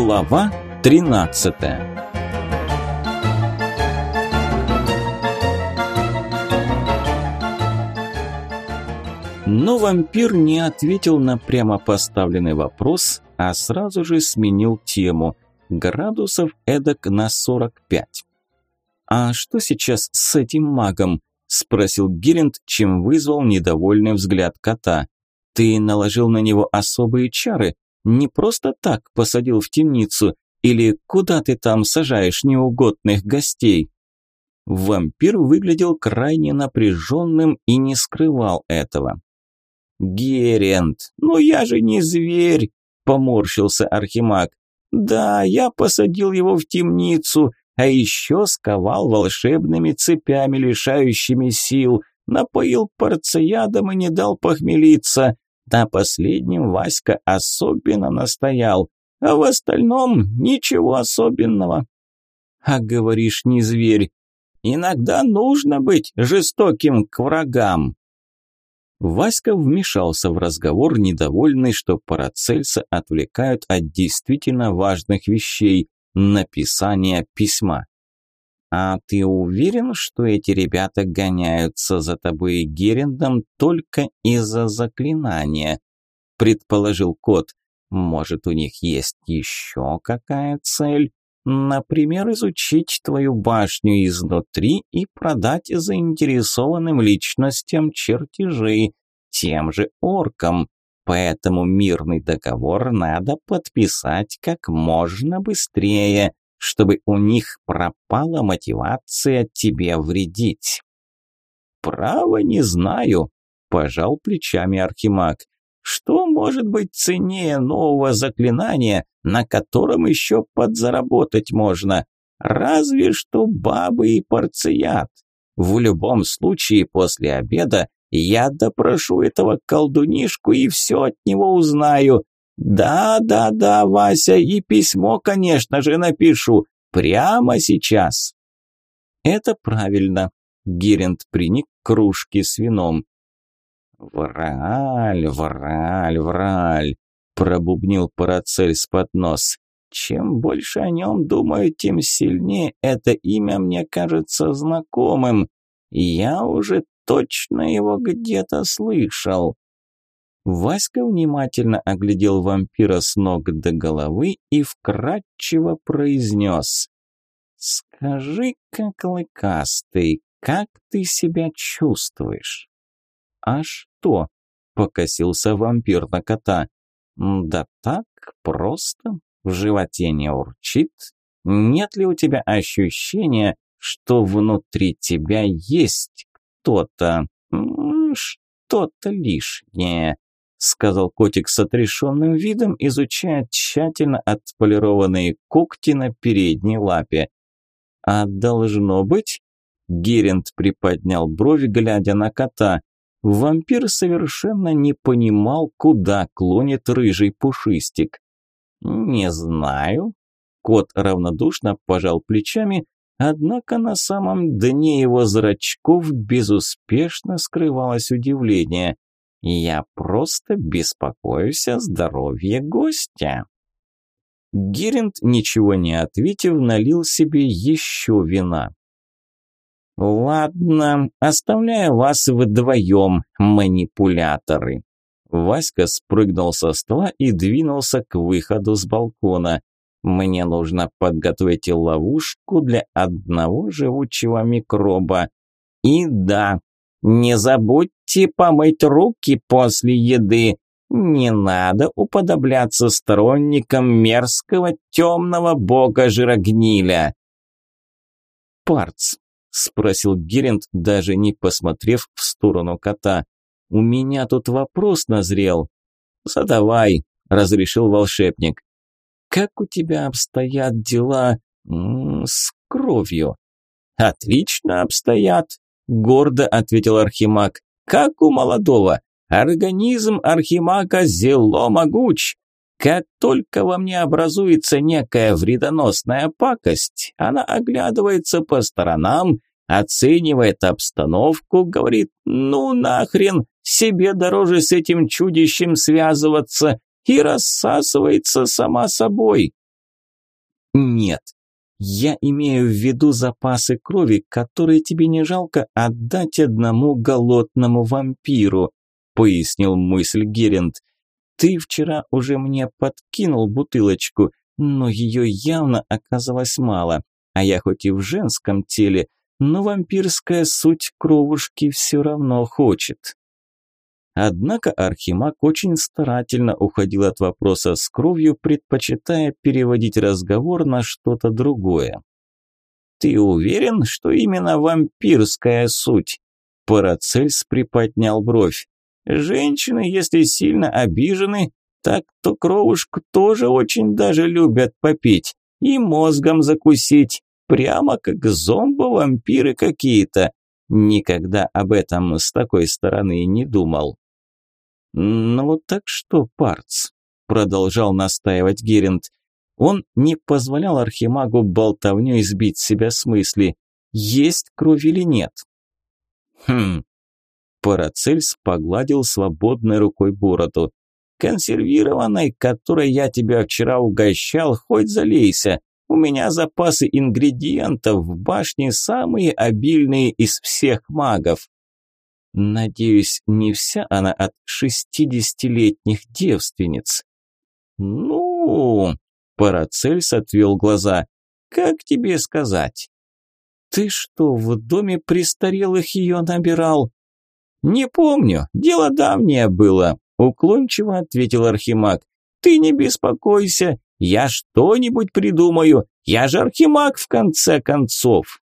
Глава 13 Но вампир не ответил на прямо поставленный вопрос, а сразу же сменил тему. Градусов эдак на 45. «А что сейчас с этим магом?» – спросил Гиринд, чем вызвал недовольный взгляд кота. «Ты наложил на него особые чары? Не просто так посадил в темницу? Или куда ты там сажаешь неугодных гостей?» Вампир выглядел крайне напряженным и не скрывал этого. «Герент, ну я же не зверь!» – поморщился Архимаг. «Да, я посадил его в темницу, а еще сковал волшебными цепями, лишающими сил, напоил порцеядом и не дал похмелиться. На последнем Васька особенно настоял, а в остальном ничего особенного». «А говоришь, не зверь. Иногда нужно быть жестоким к врагам». Васька вмешался в разговор, недовольный, что Парацельса отвлекают от действительно важных вещей – написания письма. «А ты уверен, что эти ребята гоняются за тобой и Герендом только из-за заклинания?» – предположил кот. «Может, у них есть еще какая цель?» Например, изучить твою башню изнутри и продать заинтересованным личностям чертежи, тем же оркам. Поэтому мирный договор надо подписать как можно быстрее, чтобы у них пропала мотивация тебе вредить. «Право не знаю», – пожал плечами Архимаг. Что может быть ценнее нового заклинания, на котором еще подзаработать можно? Разве что бабы и порцият. В любом случае, после обеда я допрошу этого колдунишку и все от него узнаю. Да-да-да, Вася, и письмо, конечно же, напишу. Прямо сейчас. Это правильно. Геринд приник к кружке с вином. «Враль, враль, враль», – пробубнил Парацельс под нос. «Чем больше о нем думаю, тем сильнее это имя мне кажется знакомым. Я уже точно его где-то слышал». Васька внимательно оглядел вампира с ног до головы и вкратчиво произнес. «Скажи-ка, Клыкастый, как ты себя чувствуешь?» «А что?» – покосился вампир на кота. «Да так, просто. В животе не урчит. Нет ли у тебя ощущения, что внутри тебя есть кто-то, что-то лишнее?» Сказал котик с отрешенным видом, изучая тщательно отполированные когти на передней лапе. «А должно быть?» Герент приподнял брови, глядя на кота. Вампир совершенно не понимал, куда клонит рыжий пушистик. «Не знаю». Кот равнодушно пожал плечами, однако на самом дне его зрачков безуспешно скрывалось удивление. «Я просто беспокоюсь о здоровье гостя». Геринд, ничего не ответив, налил себе еще вина. «Ладно, оставляю вас вдвоем, манипуляторы». Васька спрыгнул со стола и двинулся к выходу с балкона. «Мне нужно подготовить ловушку для одного живучего микроба. И да, не забудьте помыть руки после еды. Не надо уподобляться сторонникам мерзкого темного бога жирогниля». Парц, – спросил Геринд, даже не посмотрев в сторону кота. «У меня тут вопрос назрел». «Задавай», – разрешил волшебник. «Как у тебя обстоят дела с кровью?» «Отлично обстоят», – гордо ответил Архимаг. «Как у молодого. Организм Архимага зело могуч. Как только во мне образуется некая вредоносная пакость, она оглядывается по сторонам, оценивает обстановку, говорит «ну нахрен, себе дороже с этим чудищем связываться» и рассасывается сама собой. Нет, я имею в виду запасы крови, которые тебе не жалко отдать одному голодному вампиру, пояснил мысль Геринд. Ты вчера уже мне подкинул бутылочку, но ее явно оказалось мало, а я хоть и в женском теле, но вампирская суть кровушки все равно хочет. Однако Архимаг очень старательно уходил от вопроса с кровью, предпочитая переводить разговор на что-то другое. «Ты уверен, что именно вампирская суть?» Парацельс приподнял бровь. «Женщины, если сильно обижены, так то кровушку тоже очень даже любят попить и мозгом закусить, прямо как зомбо-вампиры какие-то. Никогда об этом с такой стороны не думал. «Ну вот так что, Парц?» – продолжал настаивать Геринд. Он не позволял Архимагу болтовню избить себя с мысли, есть кровь или нет. «Хм...» Парацельс погладил свободной рукой бороду. «Консервированной, которой я тебя вчера угощал, хоть залейся. У меня запасы ингредиентов в башне самые обильные из всех магов. Надеюсь, не вся она от шестидесятилетних девственниц. Ну, Парацельс отвел глаза. Как тебе сказать? Ты что, в доме престарелых ее набирал? Не помню, дело давнее было, уклончиво ответил Архимаг. Ты не беспокойся, я что-нибудь придумаю. Я же Архимаг в конце концов.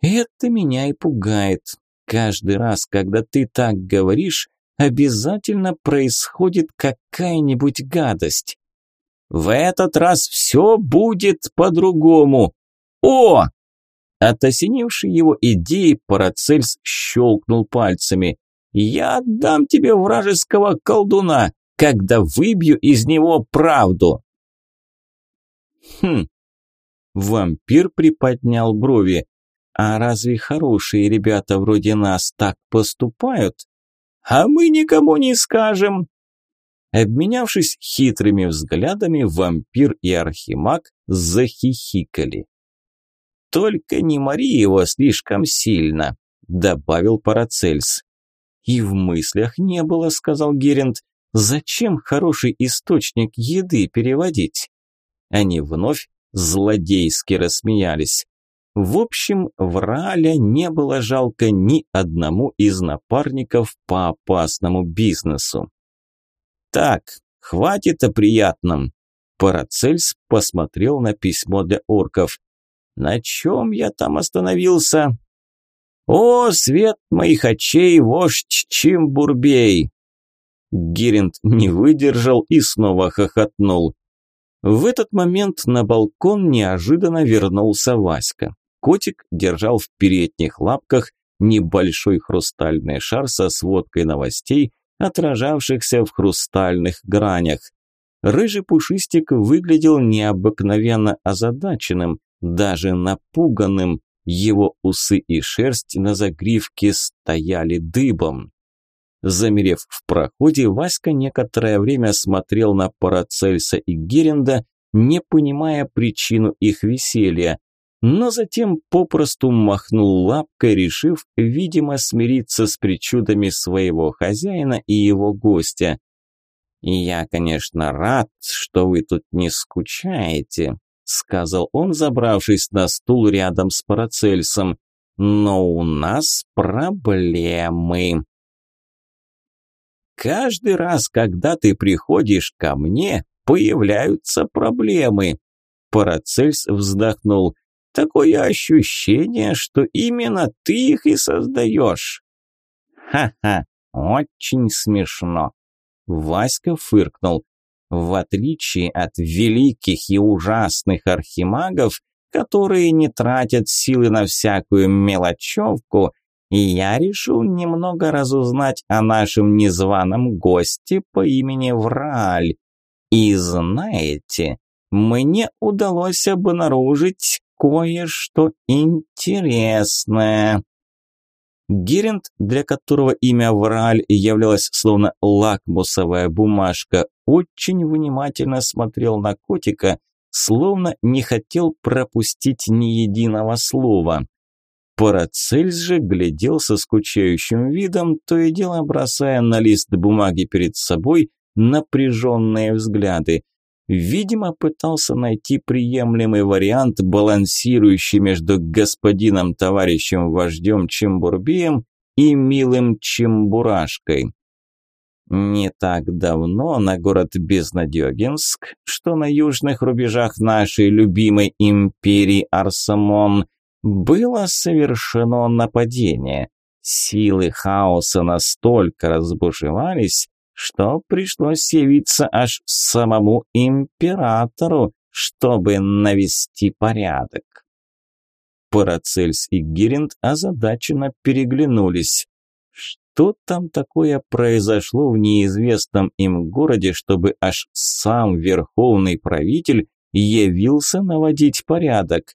Это меня и пугает, каждый раз, когда ты так говоришь, обязательно происходит какая-нибудь гадость. В этот раз все будет по-другому. О! От его идеи Парацельс щелкнул пальцами. «Я отдам тебе вражеского колдуна, когда выбью из него правду!» «Хм!» Вампир приподнял брови. А разве хорошие ребята вроде нас так поступают? А мы никому не скажем. Обменявшись хитрыми взглядами, вампир и архимаг захихикали. «Только не мори его слишком сильно», – добавил Парацельс. «И в мыслях не было», – сказал Геринд. «Зачем хороший источник еды переводить?» Они вновь злодейски рассмеялись. В общем, Враля не было жалко ни одному из напарников по опасному бизнесу. «Так, хватит о приятном!» Парацельс посмотрел на письмо для орков. «На чем я там остановился?» «О, свет моих очей, вождь Чимбурбей!» Геринд не выдержал и снова хохотнул. В этот момент на балкон неожиданно вернулся Васька. Котик держал в передних лапках небольшой хрустальный шар со сводкой новостей, отражавшихся в хрустальных гранях. Рыжий пушистик выглядел необыкновенно озадаченным, даже напуганным. Его усы и шерсть на загривке стояли дыбом. Замерев в проходе, Васька некоторое время смотрел на Парацельса и Геренда, не понимая причину их веселья но затем попросту махнул лапкой, решив, видимо, смириться с причудами своего хозяина и его гостя. «Я, конечно, рад, что вы тут не скучаете», – сказал он, забравшись на стул рядом с Парацельсом. «Но у нас проблемы». «Каждый раз, когда ты приходишь ко мне, появляются проблемы», – Парацельс вздохнул. Такое ощущение, что именно ты их и создаешь. Ха-ха, очень смешно. Васька фыркнул. В отличие от великих и ужасных архимагов, которые не тратят силы на всякую мелочевку, я решил немного разузнать о нашем незваном госте по имени Враль. И знаете, мне удалось обнаружить кое-что интересное. Геринд, для которого имя Врааль являлось словно лакмусовая бумажка, очень внимательно смотрел на котика, словно не хотел пропустить ни единого слова. Парацельс же глядел со скучающим видом, то и дело бросая на лист бумаги перед собой напряженные взгляды. Видимо, пытался найти приемлемый вариант, балансирующий между господином-товарищем-вождем Чембурбием и милым Чембурашкой. Не так давно на город Безнадёгинск, что на южных рубежах нашей любимой империи Арсамон – было совершено нападение. Силы хаоса настолько разбушевались, что пришлось явиться аж самому императору, чтобы навести порядок. Парацельс и Геринд озадаченно переглянулись. Что там такое произошло в неизвестном им городе, чтобы аж сам верховный правитель явился наводить порядок?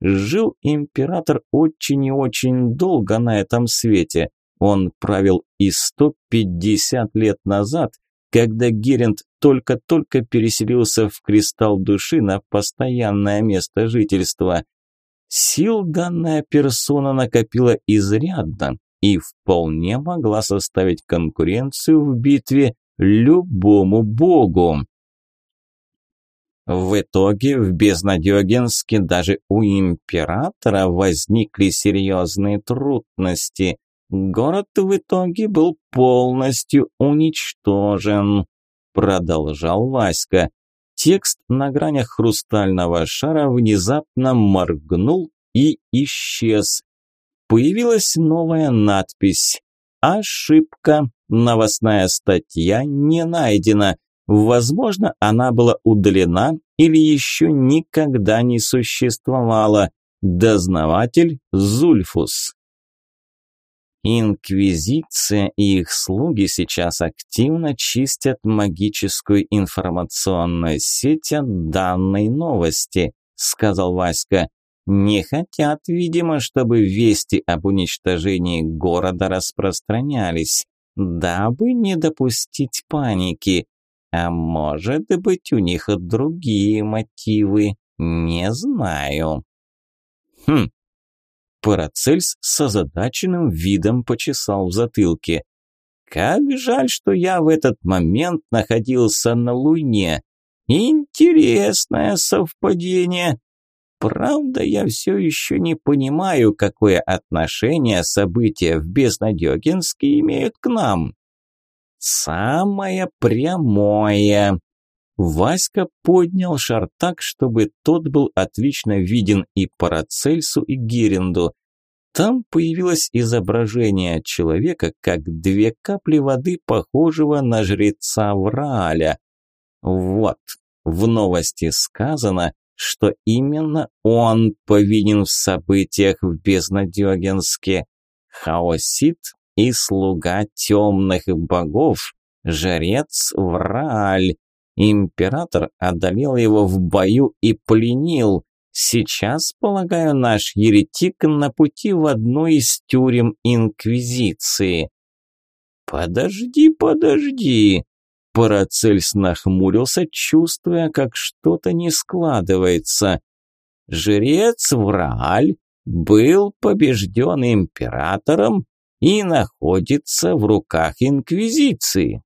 Жил император очень и очень долго на этом свете. Он правил и 150 лет назад, когда Геринд только-только переселился в кристалл души на постоянное место жительства. Сил данная персона накопила изрядно и вполне могла составить конкуренцию в битве любому богу. В итоге в Безнадёгинске даже у императора возникли серьезные трудности. Город в итоге был полностью уничтожен, продолжал Васька. Текст на гранях хрустального шара внезапно моргнул и исчез. Появилась новая надпись. Ошибка. Новостная статья не найдена. Возможно, она была удалена или еще никогда не существовала. Дознаватель Зульфус. Инквизиция и их слуги сейчас активно чистят магическую информационную сеть от данной новости, сказал Васька. Не хотят, видимо, чтобы вести об уничтожении города распространялись, дабы не допустить паники. А может быть, у них другие мотивы, не знаю. Хм. Парацельс с озадаченным видом почесал в затылке. Как жаль, что я в этот момент находился на Луне. Интересное совпадение. Правда, я все еще не понимаю, какое отношение события в Безнадегинске имеют к нам. Самое прямое. Васька поднял шар так, чтобы тот был отлично виден и Парацельсу, и Геренду. Там появилось изображение человека, как две капли воды, похожего на жреца Врааля. Вот, в новости сказано, что именно он повинен в событиях в Безнадёгинске. Хаосит и слуга темных богов, жрец Врааль. Император одолел его в бою и пленил. Сейчас, полагаю, наш еретик на пути в одну из тюрем Инквизиции. Подожди, подожди. Парацельс нахмурился, чувствуя, как что-то не складывается. Жрец Врааль был побежден императором и находится в руках Инквизиции.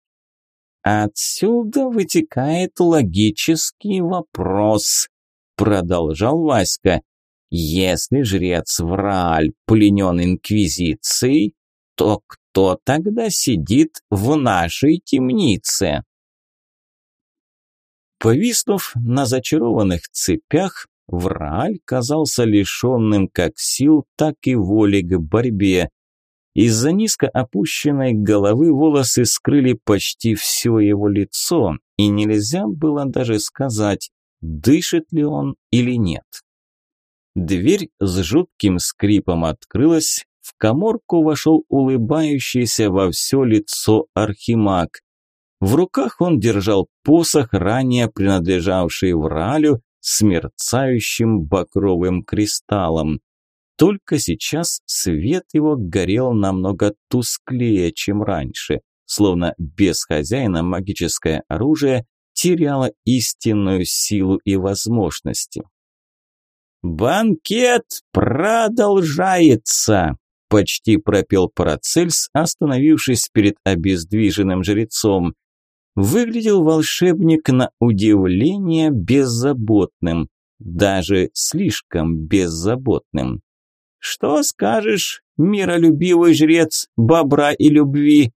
Отсюда вытекает логический вопрос, продолжал Васька. Если жрец Врааль пленен Инквизицией, то кто тогда сидит в нашей темнице? Повиснув на зачарованных цепях, Врааль казался лишенным как сил, так и воли к борьбе. Из-за низко опущенной головы волосы скрыли почти все его лицо, и нельзя было даже сказать, дышит ли он или нет. Дверь с жутким скрипом открылась, в коморку вошел улыбающийся во все лицо архимаг. В руках он держал посох, ранее принадлежавший Вралю, с мерцающим bakровым кристаллом. Только сейчас свет его горел намного тусклее, чем раньше, словно без хозяина магическое оружие теряла истинную силу и возможности. «Банкет продолжается!» – почти пропел Парацельс, остановившись перед обездвиженным жрецом. Выглядел волшебник на удивление беззаботным, даже слишком беззаботным. «Что скажешь, миролюбивый жрец бобра и любви?»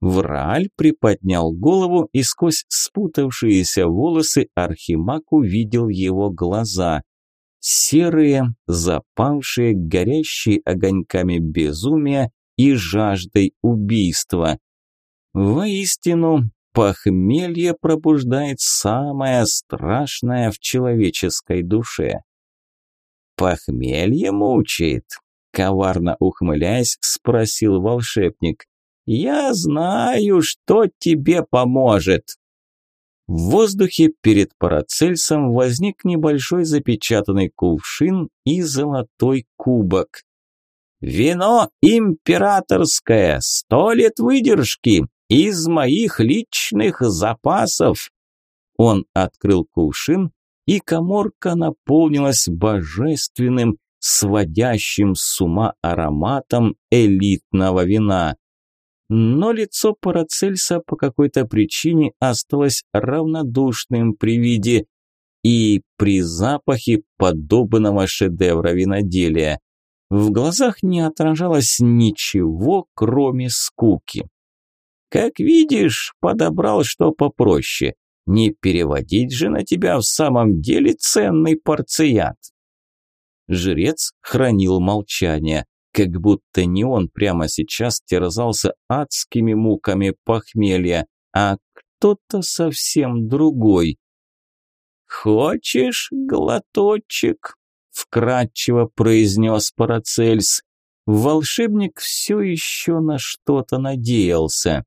Врааль приподнял голову, и сквозь спутавшиеся волосы Архимаг увидел его глаза. Серые, запавшие, горящие огоньками безумия и жаждой убийства. Воистину, похмелье пробуждает самое страшное в человеческой душе. «Похмелье мучает?» – коварно ухмыляясь, спросил волшебник. «Я знаю, что тебе поможет». В воздухе перед Парацельсом возник небольшой запечатанный кувшин и золотой кубок. «Вино императорское, сто лет выдержки, из моих личных запасов!» Он открыл кувшин, и коморка наполнилась божественным, сводящим с ума ароматом элитного вина но лицо Парацельса по какой-то причине осталось равнодушным при виде и при запахе подобного шедевра виноделия. В глазах не отражалось ничего, кроме скуки. «Как видишь, подобрал что попроще. Не переводить же на тебя в самом деле ценный порцият». Жрец хранил молчание как будто не он прямо сейчас терзался адскими муками похмелья, а кто-то совсем другой. «Хочешь глоточек?» – вкратчиво произнес Парацельс. Волшебник все еще на что-то надеялся.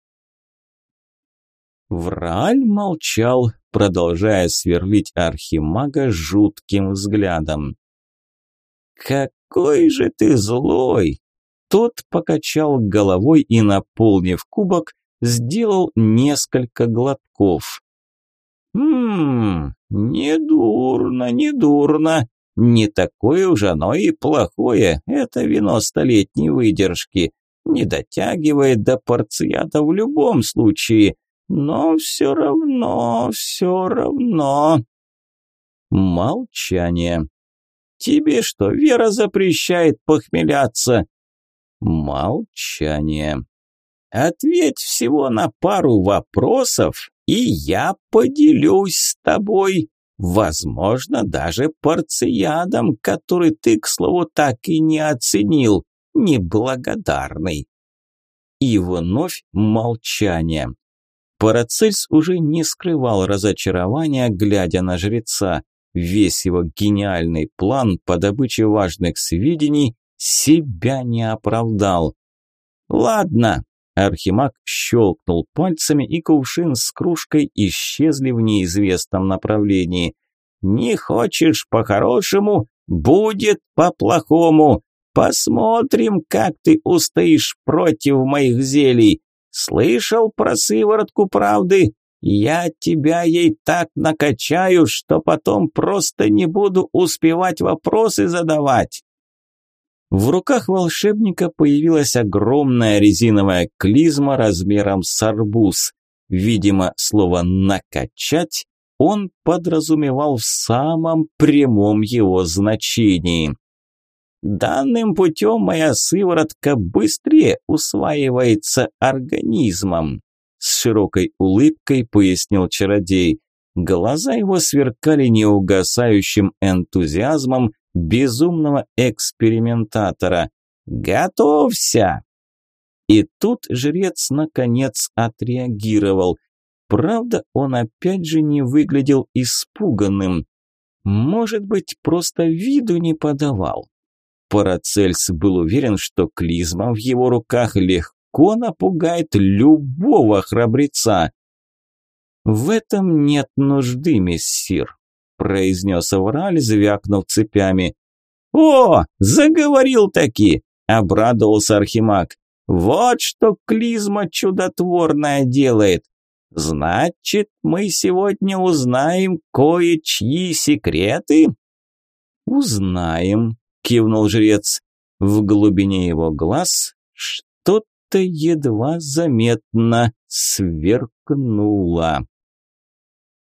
Врааль молчал, продолжая сверлить архимага жутким взглядом. «Как какой же ты злой!» Тот покачал головой и, наполнив кубок, сделал несколько глотков. «Ммм, недурно, недурно. Не такое уж оно и плохое. Это вино столетней выдержки. Не дотягивает до порцията в любом случае. Но все равно, все равно...» Молчание. Тебе что, Вера запрещает похмеляться?» Молчание. «Ответь всего на пару вопросов, и я поделюсь с тобой, возможно, даже порциядом, который ты, к слову, так и не оценил, неблагодарный». И вновь молчание. Парацельс уже не скрывал разочарования, глядя на жреца. Весь его гениальный план по добыче важных сведений себя не оправдал. «Ладно», – Архимаг щелкнул пальцами, и кувшин с кружкой исчезли в неизвестном направлении. «Не хочешь по-хорошему? Будет по-плохому. Посмотрим, как ты устоишь против моих зелий. Слышал про сыворотку правды? Я тебя ей так накачаю, что потом просто не буду успевать вопросы задавать. В руках волшебника появилась огромная резиновая клизма размером с арбуз. Видимо, слово «накачать» он подразумевал в самом прямом его значении. Данным путем моя сыворотка быстрее усваивается организмом с широкой улыбкой пояснил чародей. Глаза его сверкали неугасающим энтузиазмом безумного экспериментатора. «Готовься!» И тут жрец наконец отреагировал. Правда, он опять же не выглядел испуганным. Может быть, просто виду не подавал. Парацельс был уверен, что клизма в его руках легко напугает любого храбреца. «В этом нет нужды, мессир», – произнес Авраль, звякнув цепями. «О, заговорил таки!» – обрадовался Архимаг. «Вот что клизма чудотворная делает. Значит, мы сегодня узнаем кое-чьи секреты? Узнаем, кивнул жрец. В глубине его глаз что-то едва заметно сверкнуло.